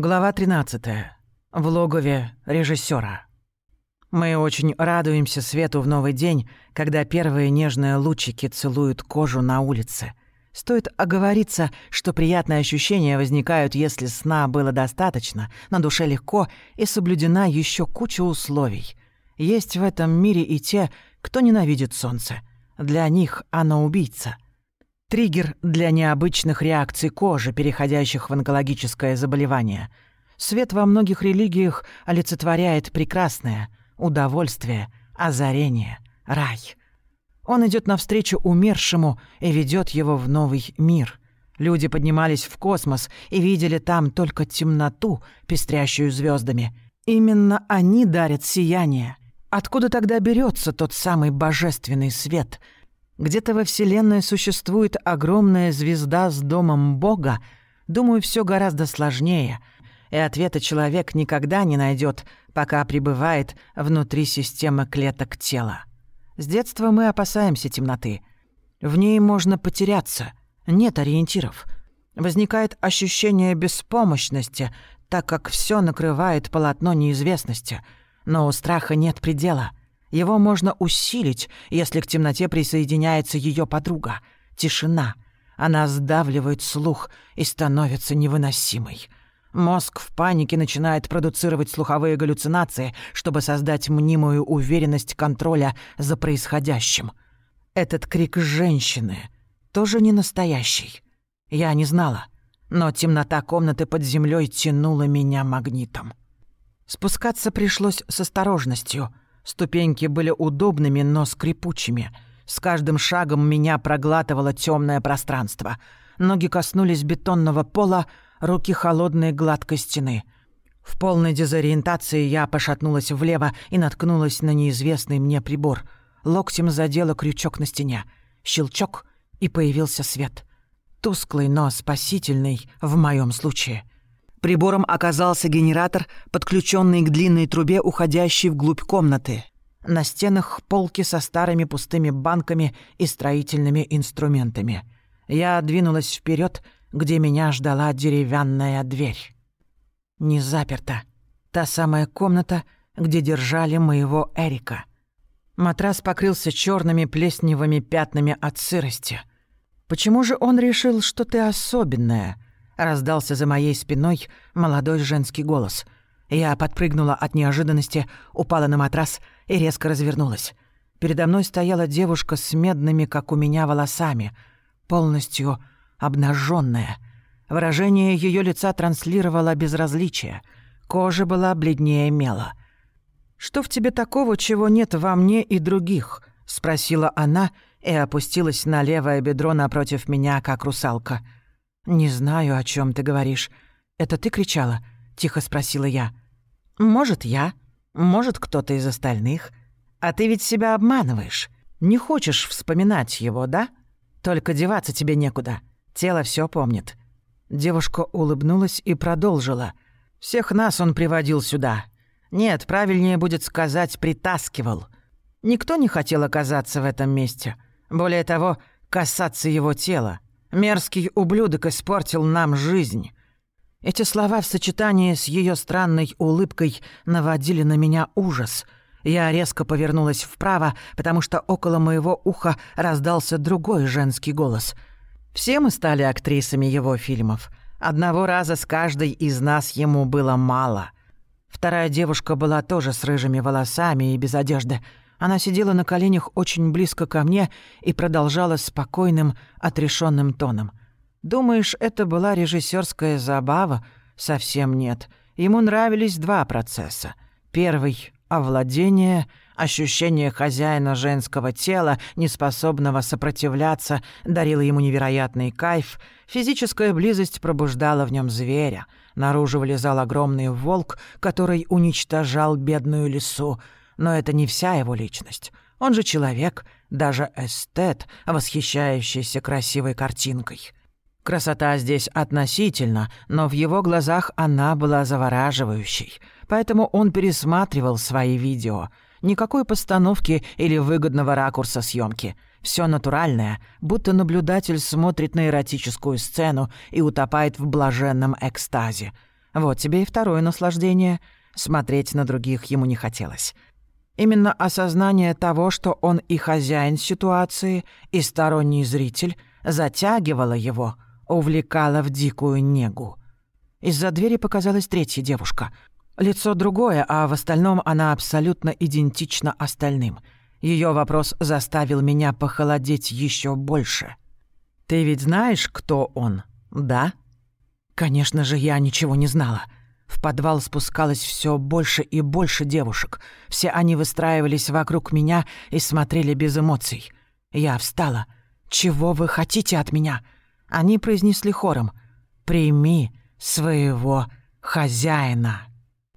Глава 13. В логове режиссера. Мы очень радуемся свету в новый день, когда первые нежные лучики целуют кожу на улице. Стоит оговориться, что приятные ощущения возникают, если сна было достаточно, на душе легко и соблюдена еще куча условий. Есть в этом мире и те, кто ненавидит солнце. Для них оно убийца — Триггер для необычных реакций кожи, переходящих в онкологическое заболевание. Свет во многих религиях олицетворяет прекрасное, удовольствие, озарение, рай. Он идет навстречу умершему и ведет его в новый мир. Люди поднимались в космос и видели там только темноту, пестрящую звездами. Именно они дарят сияние. Откуда тогда берется тот самый божественный свет — где-то во Вселенной существует огромная звезда с домом Бога, думаю, все гораздо сложнее, и ответа человек никогда не найдет, пока пребывает внутри системы клеток тела. С детства мы опасаемся темноты. В ней можно потеряться, нет ориентиров. Возникает ощущение беспомощности, так как все накрывает полотно неизвестности, но у страха нет предела — его можно усилить, если к темноте присоединяется ее подруга. Тишина. Она сдавливает слух и становится невыносимой. Мозг в панике начинает продуцировать слуховые галлюцинации, чтобы создать мнимую уверенность контроля за происходящим. Этот крик женщины тоже не настоящий. Я не знала, но темнота комнаты под землей тянула меня магнитом. Спускаться пришлось с осторожностью — Ступеньки были удобными, но скрипучими. С каждым шагом меня проглатывало темное пространство. Ноги коснулись бетонного пола, руки холодной гладкой стены. В полной дезориентации я пошатнулась влево и наткнулась на неизвестный мне прибор. Локтем задела крючок на стене. Щелчок, и появился свет. Тусклый, но спасительный в моем случае — Прибором оказался генератор, подключенный к длинной трубе, уходящей вглубь комнаты. На стенах полки со старыми пустыми банками и строительными инструментами. Я двинулась вперед, где меня ждала деревянная дверь. Не заперта. Та самая комната, где держали моего Эрика. Матрас покрылся черными плесневыми пятнами от сырости. Почему же он решил, что ты особенная — Раздался за моей спиной молодой женский голос. Я подпрыгнула от неожиданности, упала на матрас и резко развернулась. Передо мной стояла девушка с медными, как у меня, волосами, полностью обнаженная. Выражение ее лица транслировало безразличие. Кожа была бледнее мела. «Что в тебе такого, чего нет во мне и других?» — спросила она и опустилась на левое бедро напротив меня, как русалка — «Не знаю, о чем ты говоришь. Это ты кричала?» — тихо спросила я. «Может, я. Может, кто-то из остальных. А ты ведь себя обманываешь. Не хочешь вспоминать его, да? Только деваться тебе некуда. Тело все помнит». Девушка улыбнулась и продолжила. «Всех нас он приводил сюда. Нет, правильнее будет сказать, притаскивал. Никто не хотел оказаться в этом месте. Более того, касаться его тела. Мерзкий ублюдок испортил нам жизнь». Эти слова в сочетании с ее странной улыбкой наводили на меня ужас. Я резко повернулась вправо, потому что около моего уха раздался другой женский голос. Все мы стали актрисами его фильмов. Одного раза с каждой из нас ему было мало. Вторая девушка была тоже с рыжими волосами и без одежды — она сидела на коленях очень близко ко мне и продолжала спокойным, отрешенным тоном. «Думаешь, это была режиссерская забава? Совсем нет. Ему нравились два процесса. Первый — овладение, ощущение хозяина женского тела, неспособного сопротивляться, дарило ему невероятный кайф. Физическая близость пробуждала в нем зверя. Наружу вылезал огромный волк, который уничтожал бедную лису — но это не вся его личность. Он же человек, даже эстет, восхищающийся красивой картинкой. Красота здесь относительно, но в его глазах она была завораживающей. Поэтому он пересматривал свои видео. Никакой постановки или выгодного ракурса съемки. Все натуральное, будто наблюдатель смотрит на эротическую сцену и утопает в блаженном экстазе. Вот тебе и второе наслаждение. Смотреть на других ему не хотелось. Именно осознание того, что он и хозяин ситуации, и сторонний зритель, затягивало его, увлекало в дикую негу. Из-за двери показалась третья девушка. Лицо другое, а в остальном она абсолютно идентична остальным. Ее вопрос заставил меня похолодеть еще больше. «Ты ведь знаешь, кто он, да?» Конечно же, я ничего не знала. В подвал спускалось все больше и больше девушек. Все они выстраивались вокруг меня и смотрели без эмоций. Я встала. «Чего вы хотите от меня?» Они произнесли хором. «Прими своего хозяина».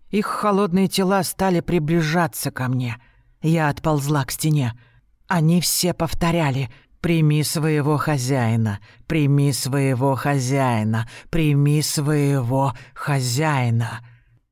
Их холодные тела стали приближаться ко мне. Я отползла к стене. Они все повторяли «Прими своего хозяина, прими своего хозяина, прими своего хозяина».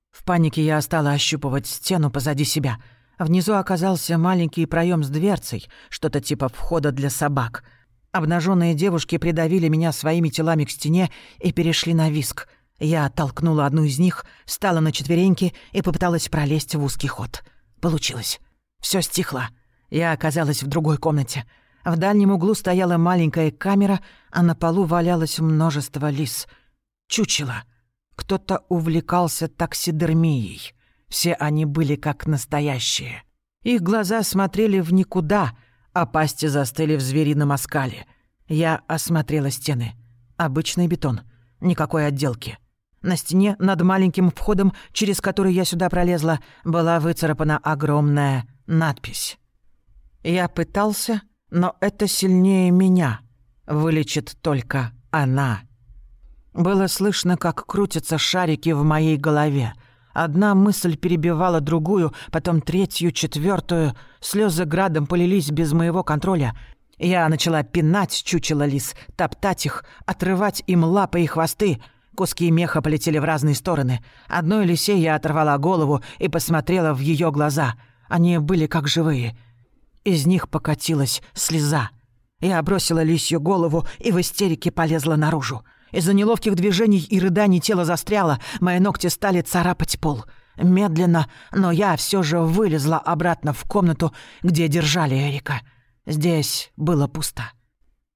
В панике я стала ощупывать стену позади себя. Внизу оказался маленький проем с дверцей, что-то типа входа для собак. Обнаженные девушки придавили меня своими телами к стене и перешли на виск. Я оттолкнула одну из них, встала на четвереньки и попыталась пролезть в узкий ход. Получилось. Все стихло. Я оказалась в другой комнате — в дальнем углу стояла маленькая камера, а на полу валялось множество лис. Чучело. Кто-то увлекался таксидермией. Все они были как настоящие. Их глаза смотрели в никуда, а пасти застыли в зверином оскале. Я осмотрела стены. Обычный бетон. Никакой отделки. На стене над маленьким входом, через который я сюда пролезла, была выцарапана огромная надпись. Я пытался, но это сильнее меня. Вылечит только она. Было слышно, как крутятся шарики в моей голове. Одна мысль перебивала другую, потом третью, четвертую. Слезы градом полились без моего контроля. Я начала пинать чучело лис, топтать их, отрывать им лапы и хвосты. Куски меха полетели в разные стороны. Одной лисе я оторвала голову и посмотрела в ее глаза. Они были как живые — из них покатилась слеза. Я бросила лисью голову и в истерике полезла наружу. Из-за неловких движений и рыданий тело застряло, мои ногти стали царапать пол. Медленно, но я все же вылезла обратно в комнату, где держали Эрика. Здесь было пусто.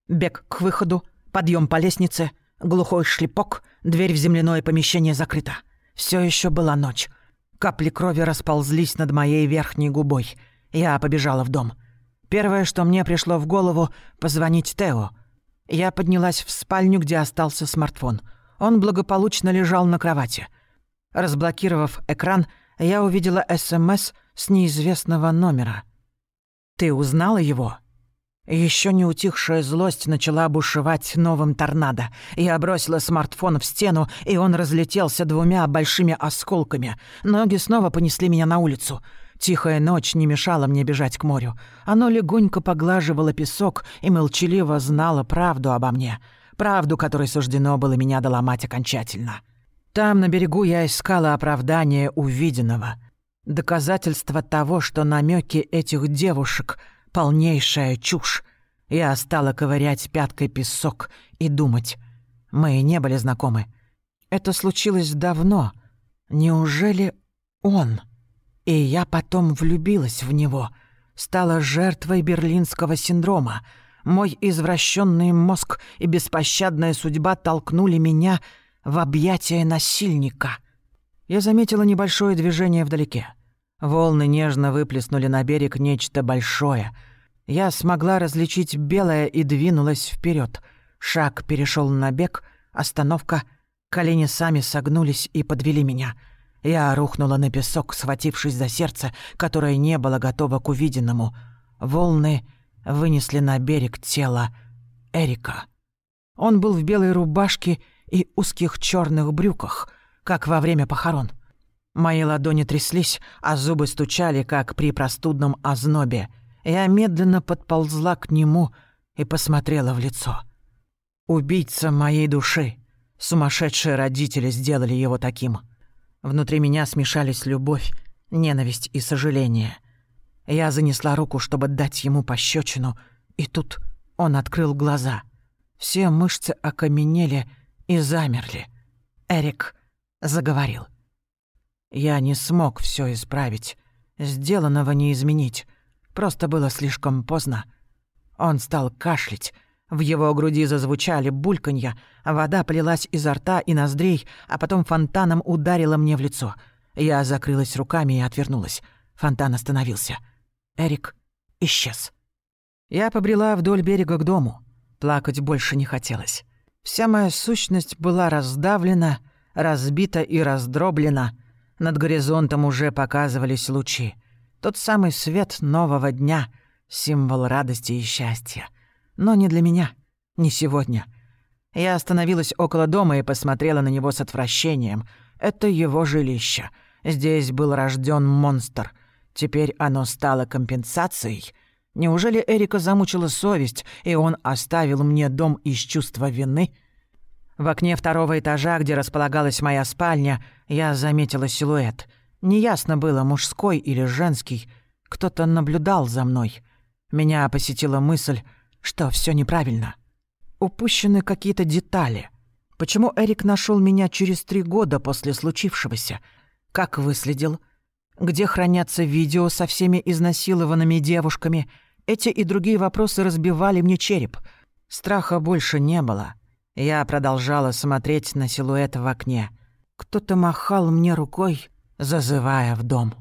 Бег к выходу, подъем по лестнице, глухой шлепок, дверь в земляное помещение закрыта. Все еще была ночь. Капли крови расползлись над моей верхней губой — я побежала в дом. Первое, что мне пришло в голову — позвонить Тео. Я поднялась в спальню, где остался смартфон. Он благополучно лежал на кровати. Разблокировав экран, я увидела СМС с неизвестного номера. «Ты узнала его?» Еще не утихшая злость начала бушевать новым торнадо. Я бросила смартфон в стену, и он разлетелся двумя большими осколками. Ноги снова понесли меня на улицу. Тихая ночь не мешала мне бежать к морю. Оно легонько поглаживало песок и молчаливо знало правду обо мне. Правду, которой суждено было меня доломать окончательно. Там, на берегу, я искала оправдание увиденного. Доказательство того, что намеки этих девушек — полнейшая чушь. Я стала ковырять пяткой песок и думать. Мы не были знакомы. Это случилось давно. Неужели он... И я потом влюбилась в него, стала жертвой берлинского синдрома. Мой извращенный мозг и беспощадная судьба толкнули меня в объятия насильника. Я заметила небольшое движение вдалеке. Волны нежно выплеснули на берег нечто большое. Я смогла различить белое и двинулась вперед. Шаг перешел на бег, остановка, колени сами согнулись и подвели меня — я рухнула на песок, схватившись за сердце, которое не было готово к увиденному. Волны вынесли на берег тело Эрика. Он был в белой рубашке и узких черных брюках, как во время похорон. Мои ладони тряслись, а зубы стучали, как при простудном ознобе. Я медленно подползла к нему и посмотрела в лицо. Убийца моей души. Сумасшедшие родители сделали его таким — Внутри меня смешались любовь, ненависть и сожаление. Я занесла руку, чтобы дать ему пощечину, и тут он открыл глаза. Все мышцы окаменели и замерли. Эрик заговорил. Я не смог все исправить. Сделанного не изменить. Просто было слишком поздно. Он стал кашлять. В его груди зазвучали бульканья, вода полилась изо рта и ноздрей, а потом фонтаном ударила мне в лицо. Я закрылась руками и отвернулась. Фонтан остановился. Эрик исчез. Я побрела вдоль берега к дому. Плакать больше не хотелось. Вся моя сущность была раздавлена, разбита и раздроблена. Над горизонтом уже показывались лучи. Тот самый свет нового дня, символ радости и счастья. Но не для меня, не сегодня. Я остановилась около дома и посмотрела на него с отвращением. Это его жилище. Здесь был рожден монстр. Теперь оно стало компенсацией. Неужели Эрика замучила совесть, и он оставил мне дом из чувства вины? В окне второго этажа, где располагалась моя спальня, я заметила силуэт. Неясно было, мужской или женский. Кто-то наблюдал за мной. Меня посетила мысль, что все неправильно. Упущены какие-то детали. Почему Эрик нашел меня через три года после случившегося? Как выследил? Где хранятся видео со всеми изнасилованными девушками? Эти и другие вопросы разбивали мне череп. Страха больше не было. Я продолжала смотреть на силуэт в окне. Кто-то махал мне рукой, зазывая в дом.